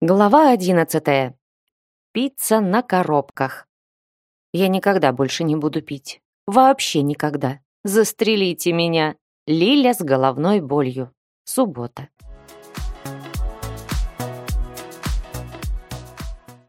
Глава одиннадцатая. Пицца на коробках. Я никогда больше не буду пить. Вообще никогда. Застрелите меня. Лиля с головной болью. Суббота.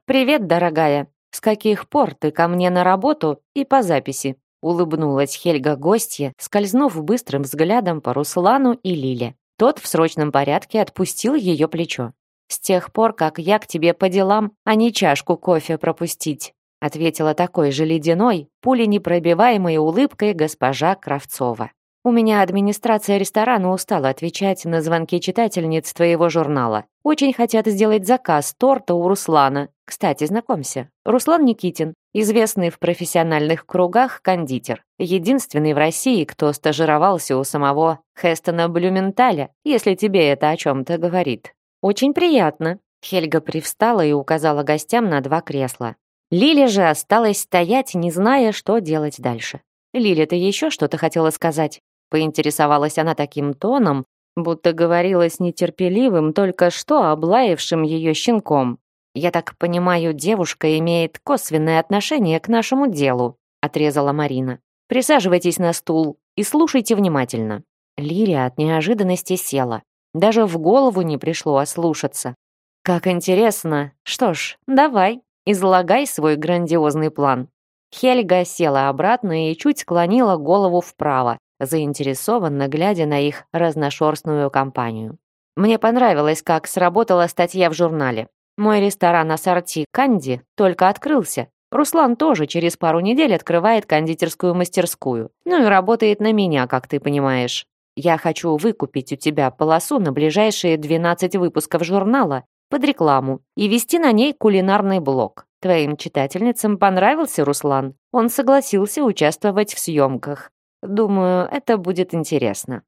Привет, дорогая. С каких пор ты ко мне на работу и по записи? Улыбнулась Хельга гостья, скользнув быстрым взглядом по Руслану и Лиле. Тот в срочном порядке отпустил ее плечо. «С тех пор, как я к тебе по делам, а не чашку кофе пропустить», ответила такой же ледяной, пуленепробиваемой улыбкой госпожа Кравцова. «У меня администрация ресторана устала отвечать на звонки читательниц твоего журнала. Очень хотят сделать заказ торта у Руслана. Кстати, знакомься. Руслан Никитин, известный в профессиональных кругах кондитер. Единственный в России, кто стажировался у самого Хестона Блюменталя, если тебе это о чем-то говорит. «Очень приятно». Хельга привстала и указала гостям на два кресла. Лиля же осталась стоять, не зная, что делать дальше. «Лиля, ты еще что-то хотела сказать?» Поинтересовалась она таким тоном, будто говорила с нетерпеливым, только что облаявшим ее щенком. «Я так понимаю, девушка имеет косвенное отношение к нашему делу», отрезала Марина. «Присаживайтесь на стул и слушайте внимательно». Лиля от неожиданности села. Даже в голову не пришло ослушаться. Как интересно. Что ж, давай, излагай свой грандиозный план. Хельга села обратно и чуть склонила голову вправо, заинтересованно глядя на их разношерстную компанию. Мне понравилось, как сработала статья в журнале. Мой ресторан ассорти «Канди» только открылся. Руслан тоже через пару недель открывает кондитерскую мастерскую. Ну и работает на меня, как ты понимаешь. Я хочу выкупить у тебя полосу на ближайшие 12 выпусков журнала под рекламу и вести на ней кулинарный блог. Твоим читательницам понравился Руслан. Он согласился участвовать в съемках. Думаю, это будет интересно.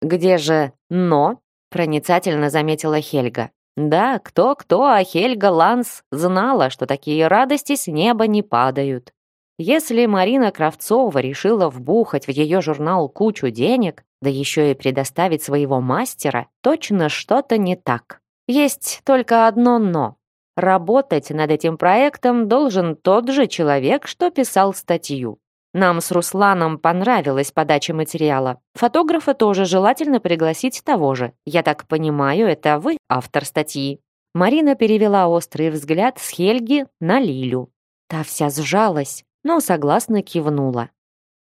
Где же «но»? Проницательно заметила Хельга. Да, кто-кто, а Хельга Ланс знала, что такие радости с неба не падают. Если Марина Кравцова решила вбухать в ее журнал кучу денег, да еще и предоставить своего мастера, точно что-то не так. Есть только одно «но». Работать над этим проектом должен тот же человек, что писал статью. Нам с Русланом понравилась подача материала. Фотографа тоже желательно пригласить того же. Я так понимаю, это вы автор статьи. Марина перевела острый взгляд с Хельги на Лилю. Та вся сжалась, но согласно кивнула.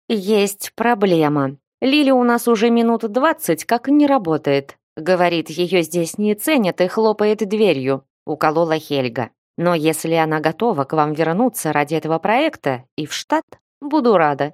«Есть проблема», Лиля у нас уже минут двадцать как не работает. Говорит, ее здесь не ценят и хлопает дверью», — уколола Хельга. «Но если она готова к вам вернуться ради этого проекта и в штат, буду рада».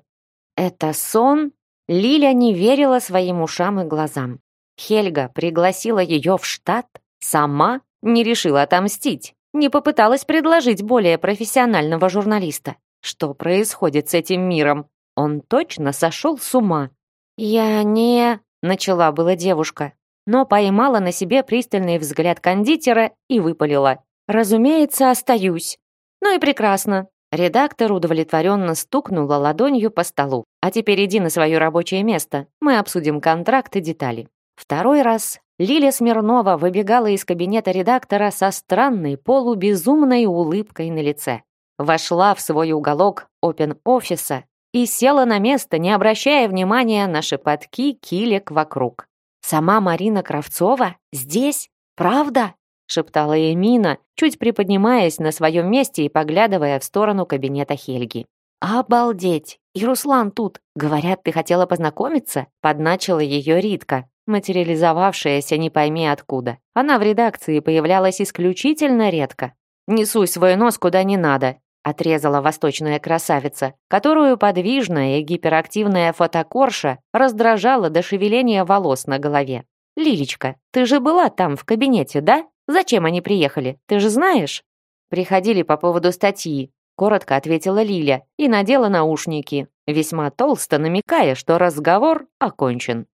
«Это сон?» Лиля не верила своим ушам и глазам. Хельга пригласила ее в штат, сама не решила отомстить, не попыталась предложить более профессионального журналиста. Что происходит с этим миром? Он точно сошел с ума. «Я не...» — начала была девушка, но поймала на себе пристальный взгляд кондитера и выпалила. «Разумеется, остаюсь». «Ну и прекрасно». Редактор удовлетворенно стукнула ладонью по столу. «А теперь иди на свое рабочее место. Мы обсудим контракт и детали». Второй раз Лиля Смирнова выбегала из кабинета редактора со странной полубезумной улыбкой на лице. Вошла в свой уголок опен-офиса и села на место, не обращая внимания на шепотки килек вокруг. «Сама Марина Кравцова? Здесь? Правда?» шептала Эмина, чуть приподнимаясь на своем месте и поглядывая в сторону кабинета Хельги. «Обалдеть! И Руслан тут! Говорят, ты хотела познакомиться?» подначила ее Ритка, материализовавшаяся не пойми откуда. Она в редакции появлялась исключительно редко. «Не суй свой нос куда не надо отрезала восточная красавица, которую подвижная и гиперактивная фотокорша раздражала до шевеления волос на голове. «Лилечка, ты же была там в кабинете, да? Зачем они приехали? Ты же знаешь?» «Приходили по поводу статьи», — коротко ответила Лиля и надела наушники, весьма толсто намекая, что разговор окончен.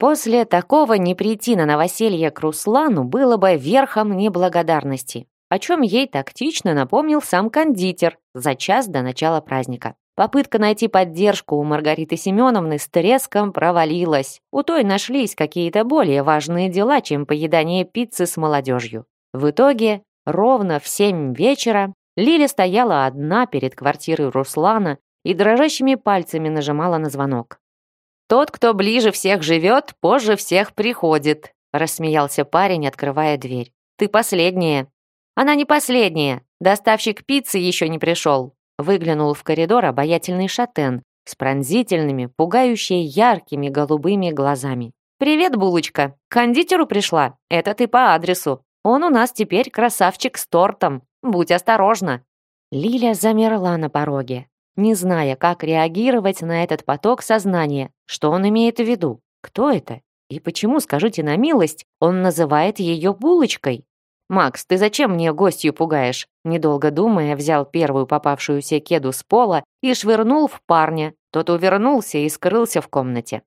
После такого не прийти на новоселье к Руслану было бы верхом неблагодарности, о чем ей тактично напомнил сам кондитер за час до начала праздника. Попытка найти поддержку у Маргариты Семеновны с треском провалилась. У той нашлись какие-то более важные дела, чем поедание пиццы с молодежью. В итоге, ровно в семь вечера, Лиля стояла одна перед квартирой Руслана и дрожащими пальцами нажимала на звонок. «Тот, кто ближе всех живет, позже всех приходит», рассмеялся парень, открывая дверь. «Ты последняя». «Она не последняя. Доставщик пиццы еще не пришел». Выглянул в коридор обаятельный шатен с пронзительными, пугающие яркими голубыми глазами. «Привет, булочка! К кондитеру пришла? Это ты по адресу. Он у нас теперь красавчик с тортом. Будь осторожна!» Лиля замерла на пороге, не зная, как реагировать на этот поток сознания, что он имеет в виду, кто это и почему, скажите на милость, он называет ее булочкой. «Макс, ты зачем мне гостью пугаешь?» Недолго думая, взял первую попавшуюся кеду с пола и швырнул в парня. Тот увернулся и скрылся в комнате.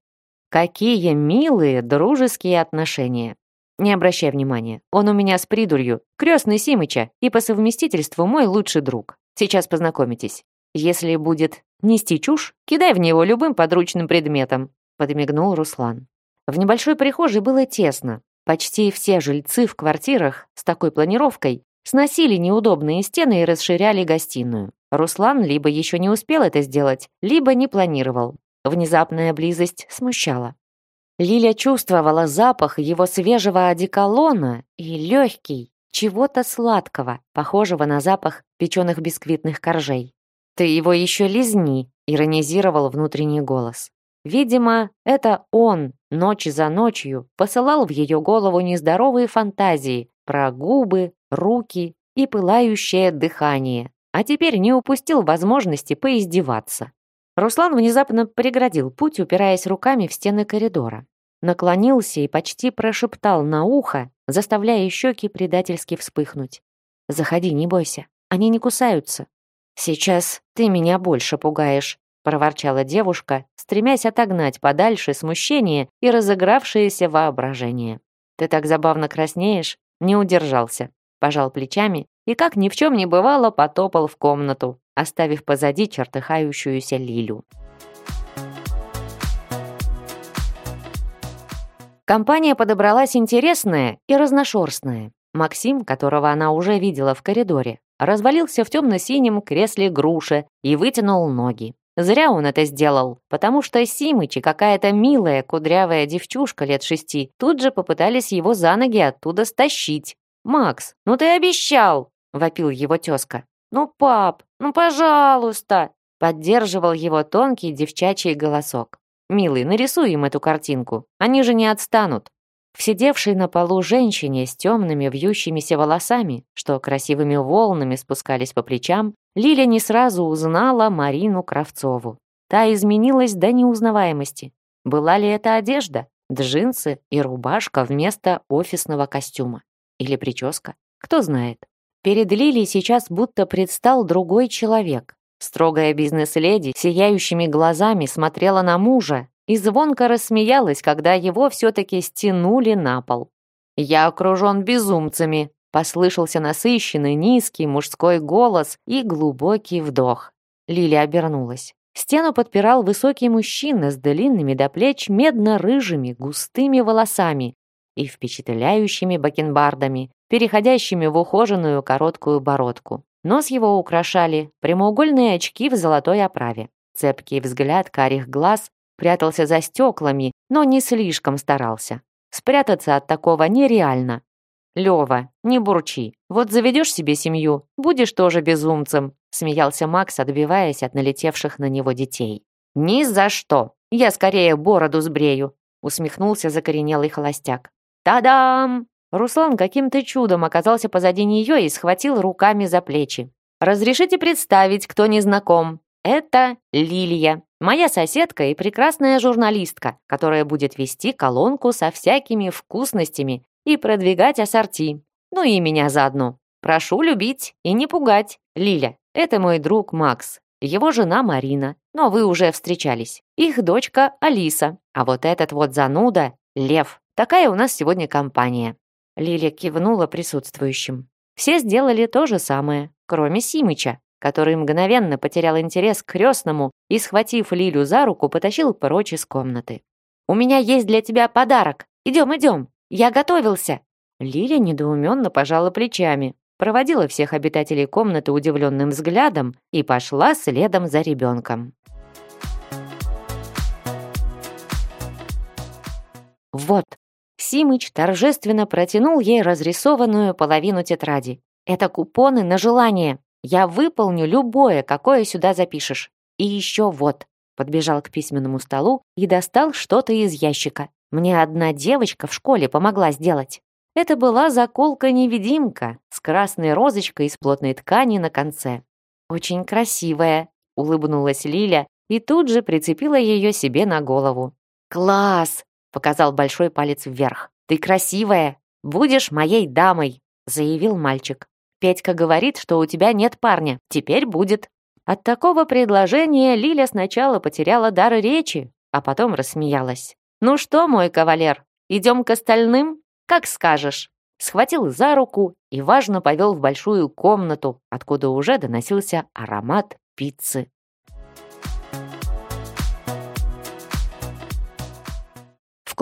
Какие милые дружеские отношения. Не обращай внимания, он у меня с придурью, крестный Симыча и по совместительству мой лучший друг. Сейчас познакомитесь. Если будет нести чушь, кидай в него любым подручным предметом», подмигнул Руслан. В небольшой прихожей было тесно, Почти все жильцы в квартирах с такой планировкой сносили неудобные стены и расширяли гостиную. Руслан либо еще не успел это сделать, либо не планировал. Внезапная близость смущала. Лиля чувствовала запах его свежего одеколона и легкий, чего-то сладкого, похожего на запах печеных бисквитных коржей. «Ты его еще лизни», — иронизировал внутренний голос. Видимо, это он ночь за ночью посылал в ее голову нездоровые фантазии про губы, руки и пылающее дыхание, а теперь не упустил возможности поиздеваться. Руслан внезапно преградил путь, упираясь руками в стены коридора. Наклонился и почти прошептал на ухо, заставляя щеки предательски вспыхнуть. «Заходи, не бойся, они не кусаются. Сейчас ты меня больше пугаешь, проворчала девушка, стремясь отогнать подальше смущение и разыгравшееся воображение. «Ты так забавно краснеешь?» Не удержался, пожал плечами и, как ни в чем не бывало, потопал в комнату, оставив позади чертыхающуюся Лилю. Компания подобралась интересная и разношерстная. Максим, которого она уже видела в коридоре, развалился в темно-синем кресле груши и вытянул ноги. Зря он это сделал, потому что Симыч и какая-то милая кудрявая девчушка лет шести тут же попытались его за ноги оттуда стащить. «Макс, ну ты обещал!» — вопил его тезка. «Ну, пап, ну, пожалуйста!» — поддерживал его тонкий девчачий голосок. «Милый, нарисуй им эту картинку, они же не отстанут». В сидевшей на полу женщине с темными вьющимися волосами, что красивыми волнами спускались по плечам, Лиля не сразу узнала Марину Кравцову. Та изменилась до неузнаваемости. Была ли это одежда? Джинсы и рубашка вместо офисного костюма? Или прическа? Кто знает. Перед Лилей сейчас будто предстал другой человек. Строгая бизнес-леди сияющими глазами смотрела на мужа, и звонко рассмеялась, когда его все-таки стянули на пол. «Я окружен безумцами», — послышался насыщенный низкий мужской голос и глубокий вдох. Лили обернулась. Стену подпирал высокий мужчина с длинными до плеч медно-рыжими густыми волосами и впечатляющими бакенбардами, переходящими в ухоженную короткую бородку. Нос его украшали прямоугольные очки в золотой оправе. Цепкий взгляд карих глаз прятался за стеклами, но не слишком старался. Спрятаться от такого нереально. «Лёва, не бурчи. Вот заведешь себе семью, будешь тоже безумцем», смеялся Макс, отбиваясь от налетевших на него детей. «Ни за что! Я скорее бороду сбрею», усмехнулся закоренелый холостяк. «Та-дам!» Руслан каким-то чудом оказался позади нее и схватил руками за плечи. «Разрешите представить, кто не знаком. Это Лилия, моя соседка и прекрасная журналистка, которая будет вести колонку со всякими вкусностями и продвигать ассорти. Ну и меня заодно. Прошу любить и не пугать. Лиля, это мой друг Макс, его жена Марина, но вы уже встречались. Их дочка Алиса, а вот этот вот зануда — Лев. Такая у нас сегодня компания». Лиля кивнула присутствующим. Все сделали то же самое, кроме Симыча, который мгновенно потерял интерес к крестному и, схватив Лилю за руку, потащил прочь из комнаты. «У меня есть для тебя подарок. Идем, идем. Я готовился». Лиля недоуменно пожала плечами, проводила всех обитателей комнаты удивленным взглядом и пошла следом за ребенком. «Вот». Симыч торжественно протянул ей разрисованную половину тетради. «Это купоны на желание. Я выполню любое, какое сюда запишешь. И еще вот». Подбежал к письменному столу и достал что-то из ящика. Мне одна девочка в школе помогла сделать. Это была заколка-невидимка с красной розочкой из плотной ткани на конце. «Очень красивая», — улыбнулась Лиля и тут же прицепила ее себе на голову. «Класс!» — показал большой палец вверх. «Ты красивая! Будешь моей дамой!» — заявил мальчик. «Петька говорит, что у тебя нет парня. Теперь будет». От такого предложения Лиля сначала потеряла дар речи, а потом рассмеялась. «Ну что, мой кавалер, идем к остальным?» «Как скажешь». Схватил за руку и важно повел в большую комнату, откуда уже доносился аромат пиццы.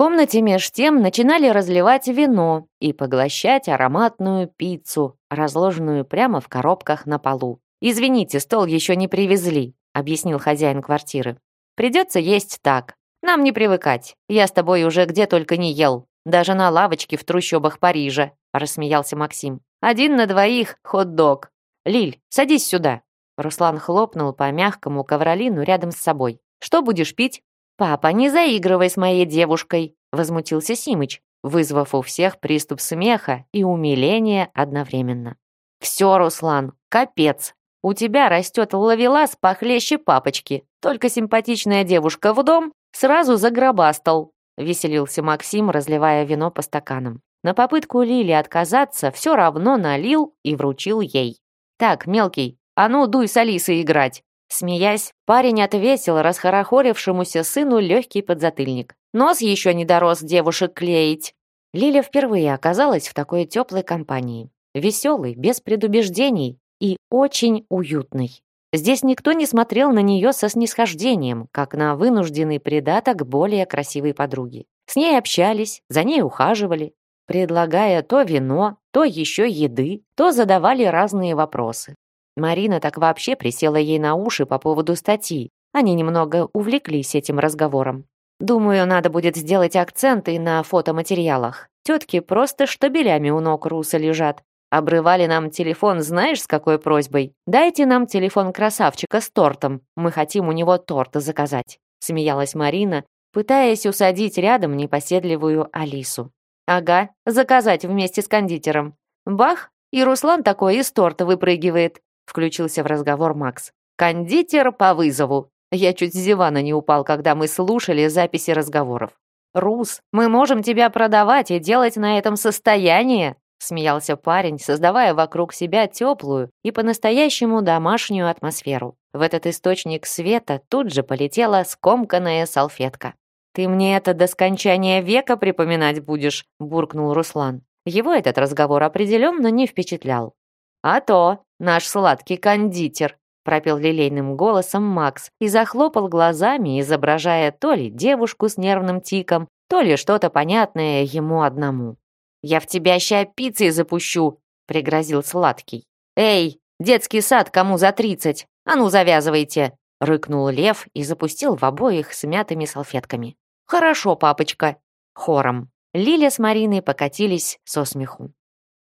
Комнате меж тем начинали разливать вино и поглощать ароматную пиццу, разложенную прямо в коробках на полу. «Извините, стол еще не привезли», — объяснил хозяин квартиры. «Придется есть так. Нам не привыкать. Я с тобой уже где только не ел. Даже на лавочке в трущобах Парижа», — рассмеялся Максим. «Один на двоих хот-дог. Лиль, садись сюда». Руслан хлопнул по мягкому ковролину рядом с собой. «Что будешь пить?» «Папа, не заигрывай с моей девушкой», — возмутился Симыч, вызвав у всех приступ смеха и умиления одновременно. «Все, Руслан, капец. У тебя растет ловелас похлеще папочки. Только симпатичная девушка в дом сразу загробастал. Веселился Максим, разливая вино по стаканам. На попытку Лили отказаться все равно налил и вручил ей. «Так, мелкий, а ну дуй с Алисой играть!» Смеясь, парень отвесил расхорохорившемуся сыну легкий подзатыльник. «Нос еще не дорос девушек клеить!» Лиля впервые оказалась в такой теплой компании. Веселой, без предубеждений и очень уютной. Здесь никто не смотрел на нее со снисхождением, как на вынужденный придаток более красивой подруги. С ней общались, за ней ухаживали, предлагая то вино, то еще еды, то задавали разные вопросы. Марина так вообще присела ей на уши по поводу статьи. Они немного увлеклись этим разговором. Думаю, надо будет сделать акценты на фотоматериалах. Тетки просто штабелями у ног Руса лежат, Обрывали нам телефон знаешь с какой просьбой? Дайте нам телефон красавчика с тортом. Мы хотим у него торта заказать. Смеялась Марина, пытаясь усадить рядом непоседливую Алису. Ага, заказать вместе с кондитером. Бах, и Руслан такой из торта выпрыгивает. Включился в разговор Макс. Кондитер по вызову. Я чуть с дивана не упал, когда мы слушали записи разговоров. «Рус, мы можем тебя продавать и делать на этом состояние», смеялся парень, создавая вокруг себя теплую и по-настоящему домашнюю атмосферу. В этот источник света тут же полетела скомканная салфетка. «Ты мне это до скончания века припоминать будешь», — буркнул Руслан. Его этот разговор определенно не впечатлял. «А то, наш сладкий кондитер», — пропел лилейным голосом Макс и захлопал глазами, изображая то ли девушку с нервным тиком, то ли что-то понятное ему одному. «Я в тебя ща пиццей запущу», — пригрозил Сладкий. «Эй, детский сад кому за тридцать? А ну, завязывайте!» — рыкнул Лев и запустил в обоих смятыми салфетками. «Хорошо, папочка!» Хором. Лиля с Мариной покатились со смеху.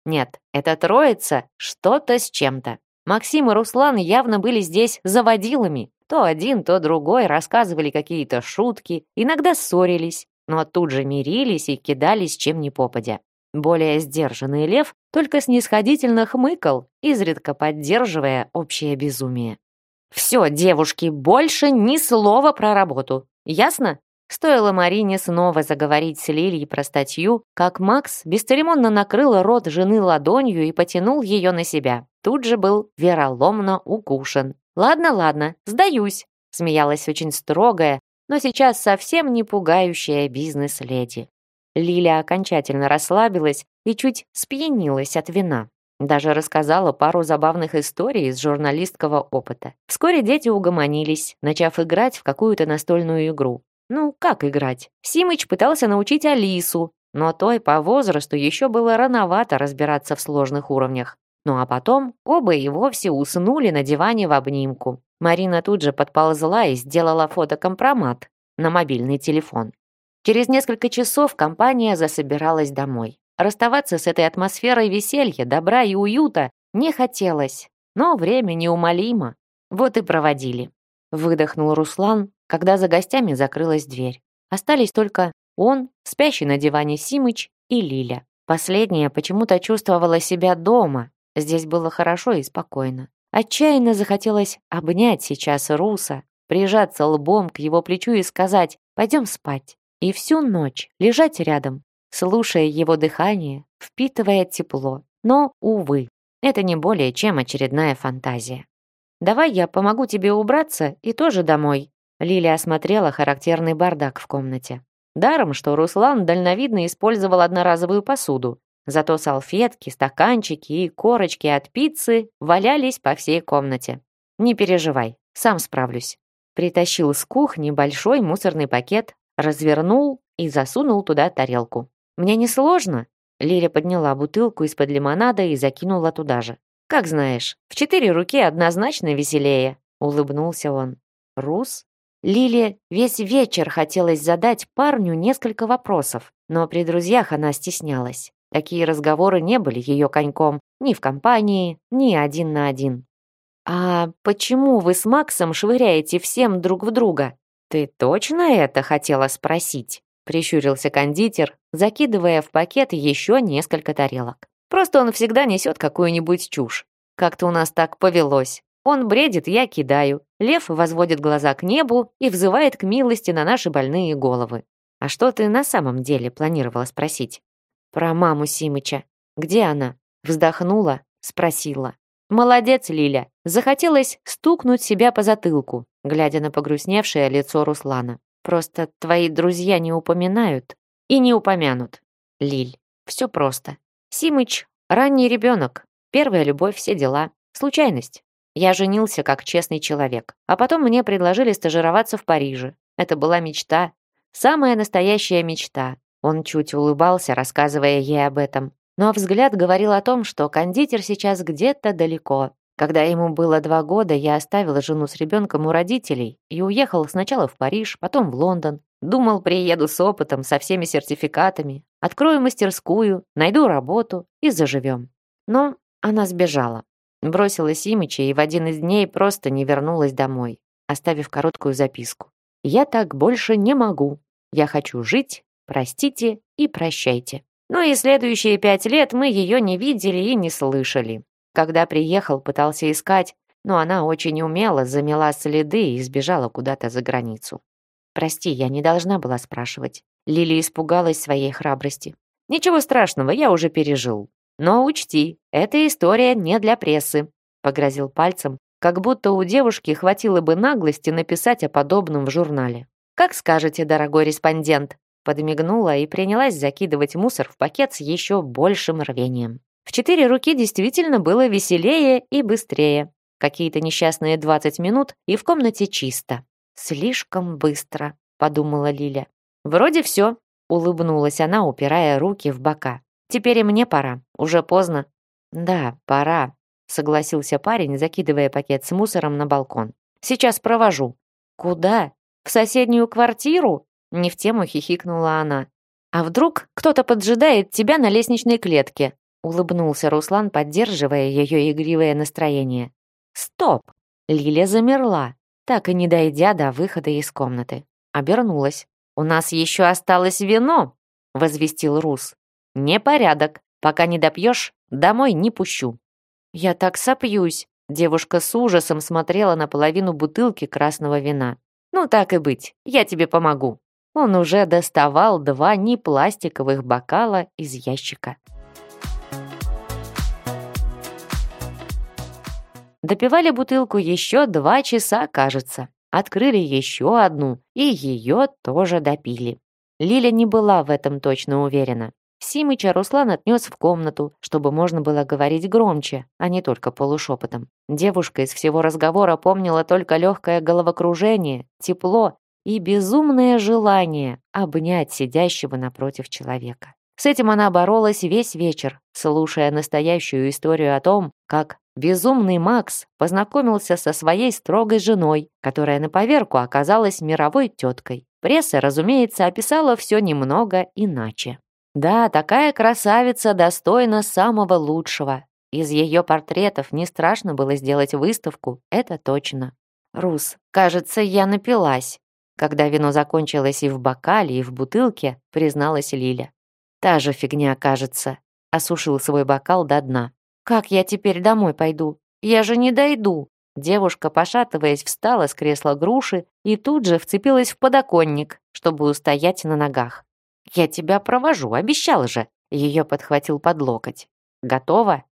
Нет, эта троица что-то с чем-то. Максим и Руслан явно были здесь заводилами. То один, то другой рассказывали какие-то шутки, иногда ссорились, но тут же мирились и кидались чем ни попадя. Более сдержанный лев только снисходительно хмыкал, изредка поддерживая общее безумие. «Все, девушки, больше ни слова про работу. Ясно?» Стоило Марине снова заговорить с Лилией про статью, как Макс бесцеремонно накрыл рот жены ладонью и потянул ее на себя. Тут же был вероломно укушен. «Ладно, ладно, сдаюсь», смеялась очень строгая, но сейчас совсем не пугающая бизнес-леди. Лиля окончательно расслабилась и чуть спьянилась от вина. Даже рассказала пару забавных историй из журналистского опыта. Вскоре дети угомонились, начав играть в какую-то настольную игру. Ну, как играть? Симыч пытался научить Алису, но той по возрасту еще было рановато разбираться в сложных уровнях. Ну а потом оба и вовсе уснули на диване в обнимку. Марина тут же подползла и сделала фотокомпромат на мобильный телефон. Через несколько часов компания засобиралась домой. Расставаться с этой атмосферой веселья, добра и уюта не хотелось, но время неумолимо. Вот и проводили. Выдохнул Руслан, когда за гостями закрылась дверь. Остались только он, спящий на диване Симыч и Лиля. Последняя почему-то чувствовала себя дома. Здесь было хорошо и спокойно. Отчаянно захотелось обнять сейчас Руса, прижаться лбом к его плечу и сказать «пойдем спать». И всю ночь лежать рядом, слушая его дыхание, впитывая тепло. Но, увы, это не более чем очередная фантазия. «Давай я помогу тебе убраться и тоже домой». Лилия осмотрела характерный бардак в комнате. Даром, что Руслан дальновидно использовал одноразовую посуду. Зато салфетки, стаканчики и корочки от пиццы валялись по всей комнате. «Не переживай, сам справлюсь». Притащил с кухни большой мусорный пакет, развернул и засунул туда тарелку. «Мне не сложно?» Лиля подняла бутылку из-под лимонада и закинула туда же. «Как знаешь, в четыре руки однозначно веселее», — улыбнулся он. «Рус?» Лиле весь вечер хотелось задать парню несколько вопросов, но при друзьях она стеснялась. Такие разговоры не были ее коньком ни в компании, ни один на один. «А почему вы с Максом швыряете всем друг в друга?» «Ты точно это хотела спросить?» прищурился кондитер, закидывая в пакет еще несколько тарелок. Просто он всегда несет какую-нибудь чушь. Как-то у нас так повелось. Он бредит, я кидаю. Лев возводит глаза к небу и взывает к милости на наши больные головы. А что ты на самом деле планировала спросить? Про маму Симыча. Где она? Вздохнула, спросила. Молодец, Лиля. Захотелось стукнуть себя по затылку, глядя на погрустневшее лицо Руслана. Просто твои друзья не упоминают и не упомянут. Лиль, все просто. Симыч — ранний ребенок, первая любовь, все дела. Случайность. Я женился как честный человек, а потом мне предложили стажироваться в Париже. Это была мечта, самая настоящая мечта. Он чуть улыбался, рассказывая ей об этом. Но взгляд говорил о том, что кондитер сейчас где-то далеко, когда ему было два года, я оставила жену с ребенком у родителей и уехал сначала в Париж, потом в Лондон. Думал, приеду с опытом, со всеми сертификатами, открою мастерскую, найду работу и заживем. Но она сбежала. Бросила Симича и в один из дней просто не вернулась домой, оставив короткую записку. «Я так больше не могу. Я хочу жить, простите и прощайте». Ну и следующие пять лет мы ее не видели и не слышали. Когда приехал, пытался искать, но она очень умело замела следы и сбежала куда-то за границу. Прости, я не должна была спрашивать. Лили испугалась своей храбрости. Ничего страшного, я уже пережил. Но учти, эта история не для прессы, погрозил пальцем, как будто у девушки хватило бы наглости написать о подобном в журнале. Как скажете, дорогой респондент, подмигнула и принялась закидывать мусор в пакет с еще большим рвением. В четыре руки действительно было веселее и быстрее. Какие-то несчастные 20 минут, и в комнате чисто. «Слишком быстро», — подумала Лиля. «Вроде все», — улыбнулась она, упирая руки в бока. «Теперь и мне пора. Уже поздно». «Да, пора», — согласился парень, закидывая пакет с мусором на балкон. «Сейчас провожу». «Куда? В соседнюю квартиру?» Не в тему хихикнула она. «А вдруг кто-то поджидает тебя на лестничной клетке?» Улыбнулся Руслан, поддерживая ее игривое настроение. «Стоп!» Лиля замерла, так и не дойдя до выхода из комнаты. Обернулась. «У нас еще осталось вино!» возвестил Рус. «Непорядок. Пока не допьешь, домой не пущу». «Я так сопьюсь!» Девушка с ужасом смотрела на половину бутылки красного вина. «Ну так и быть, я тебе помогу». Он уже доставал два непластиковых бокала из ящика. Допивали бутылку еще два часа, кажется. Открыли еще одну, и ее тоже допили. Лиля не была в этом точно уверена. Симыча Руслан отнес в комнату, чтобы можно было говорить громче, а не только полушепотом. Девушка из всего разговора помнила только легкое головокружение, тепло и безумное желание обнять сидящего напротив человека. С этим она боролась весь вечер, слушая настоящую историю о том, как безумный Макс познакомился со своей строгой женой, которая на поверку оказалась мировой теткой. Пресса, разумеется, описала все немного иначе. Да, такая красавица достойна самого лучшего. Из ее портретов не страшно было сделать выставку, это точно. Рус, кажется, я напилась. Когда вино закончилось и в бокале, и в бутылке, призналась Лиля. Та же фигня, кажется. Осушил свой бокал до дна. Как я теперь домой пойду? Я же не дойду. Девушка, пошатываясь, встала с кресла груши и тут же вцепилась в подоконник, чтобы устоять на ногах. «Я тебя провожу, обещал же!» Ее подхватил под локоть. «Готова?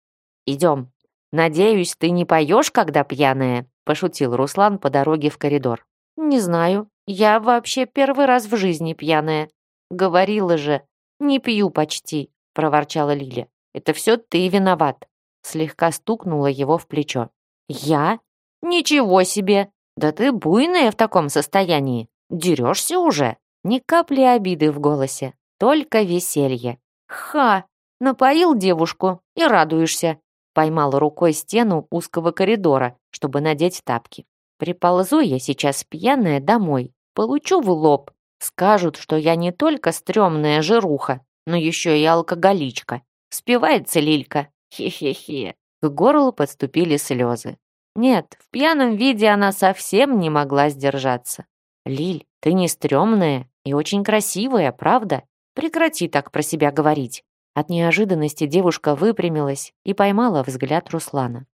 Идем. Надеюсь, ты не поешь, когда пьяная?» Пошутил Руслан по дороге в коридор. «Не знаю. Я вообще первый раз в жизни пьяная. Говорила же, не пью почти», проворчала Лиля. «Это все ты виноват». Слегка стукнула его в плечо. «Я? Ничего себе! Да ты буйная в таком состоянии. Дерешься уже?» Ни капли обиды в голосе, только веселье. «Ха! Напоил девушку и радуешься!» Поймала рукой стену узкого коридора, чтобы надеть тапки. «Приползу я сейчас пьяная домой, получу в лоб. Скажут, что я не только стрёмная жируха, но еще и алкоголичка. Спевается Лилька. Хе-хе-хе». К горлу подступили слезы. Нет, в пьяном виде она совсем не могла сдержаться. «Лиль, ты не стрёмная и очень красивая, правда? Прекрати так про себя говорить». От неожиданности девушка выпрямилась и поймала взгляд Руслана.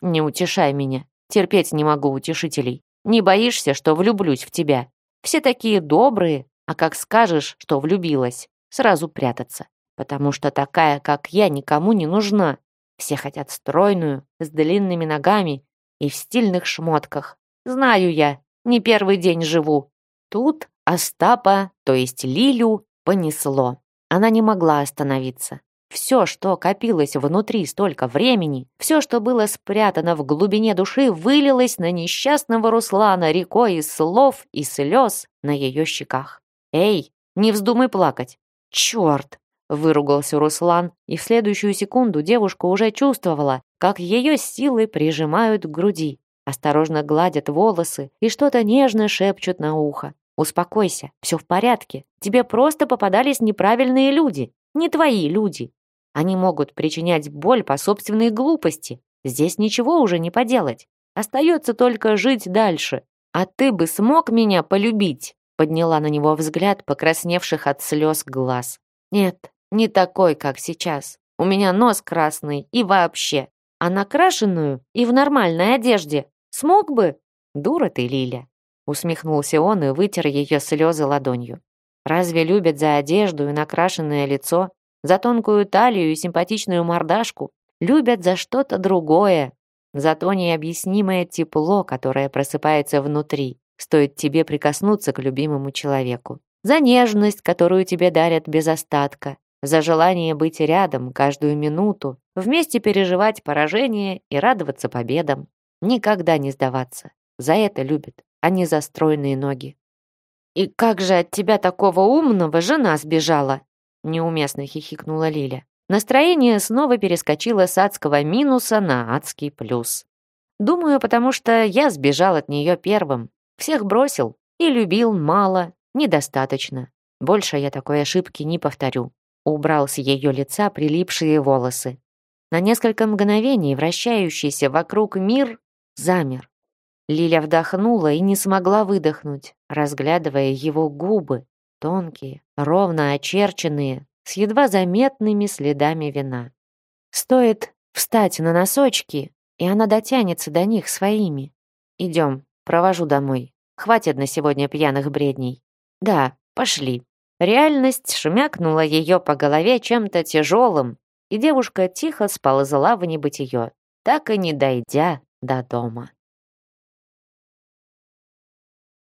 «Не утешай меня. Терпеть не могу утешителей. Не боишься, что влюблюсь в тебя? Все такие добрые, а как скажешь, что влюбилась, сразу прятаться. Потому что такая, как я, никому не нужна. Все хотят стройную, с длинными ногами и в стильных шмотках. Знаю я, не первый день живу. Тут Остапа, то есть Лилю, понесло. Она не могла остановиться. Все, что копилось внутри столько времени, все, что было спрятано в глубине души, вылилось на несчастного Руслана рекой из слов и слез на ее щеках. «Эй, не вздумай плакать!» «Черт!» — выругался Руслан, и в следующую секунду девушка уже чувствовала, как ее силы прижимают к груди, осторожно гладят волосы и что-то нежно шепчут на ухо. Успокойся, все в порядке. Тебе просто попадались неправильные люди, не твои люди. Они могут причинять боль по собственной глупости. Здесь ничего уже не поделать. Остается только жить дальше. А ты бы смог меня полюбить?» Подняла на него взгляд покрасневших от слез глаз. «Нет, не такой, как сейчас. У меня нос красный и вообще. А накрашенную и в нормальной одежде смог бы? Дура ты, Лиля. Усмехнулся он и вытер ее слезы ладонью. Разве любят за одежду и накрашенное лицо, за тонкую талию и симпатичную мордашку? Любят за что-то другое, за то необъяснимое тепло, которое просыпается внутри, стоит тебе прикоснуться к любимому человеку. За нежность, которую тебе дарят без остатка, за желание быть рядом каждую минуту, вместе переживать поражение и радоваться победам. Никогда не сдаваться. За это любят а не за ноги. «И как же от тебя такого умного жена сбежала?» неуместно хихикнула Лиля. Настроение снова перескочило с адского минуса на адский плюс. Думаю, потому что я сбежал от нее первым. Всех бросил и любил мало, недостаточно. Больше я такой ошибки не повторю. Убрал с ее лица прилипшие волосы. На несколько мгновений вращающийся вокруг мир замер. Лиля вдохнула и не смогла выдохнуть, разглядывая его губы, тонкие, ровно очерченные, с едва заметными следами вина. Стоит встать на носочки, и она дотянется до них своими. Идем, провожу домой. Хватит на сегодня пьяных бредней. Да, пошли. Реальность шмякнула ее по голове чем-то тяжелым, и девушка тихо сползла в небытие, так и не дойдя до дома.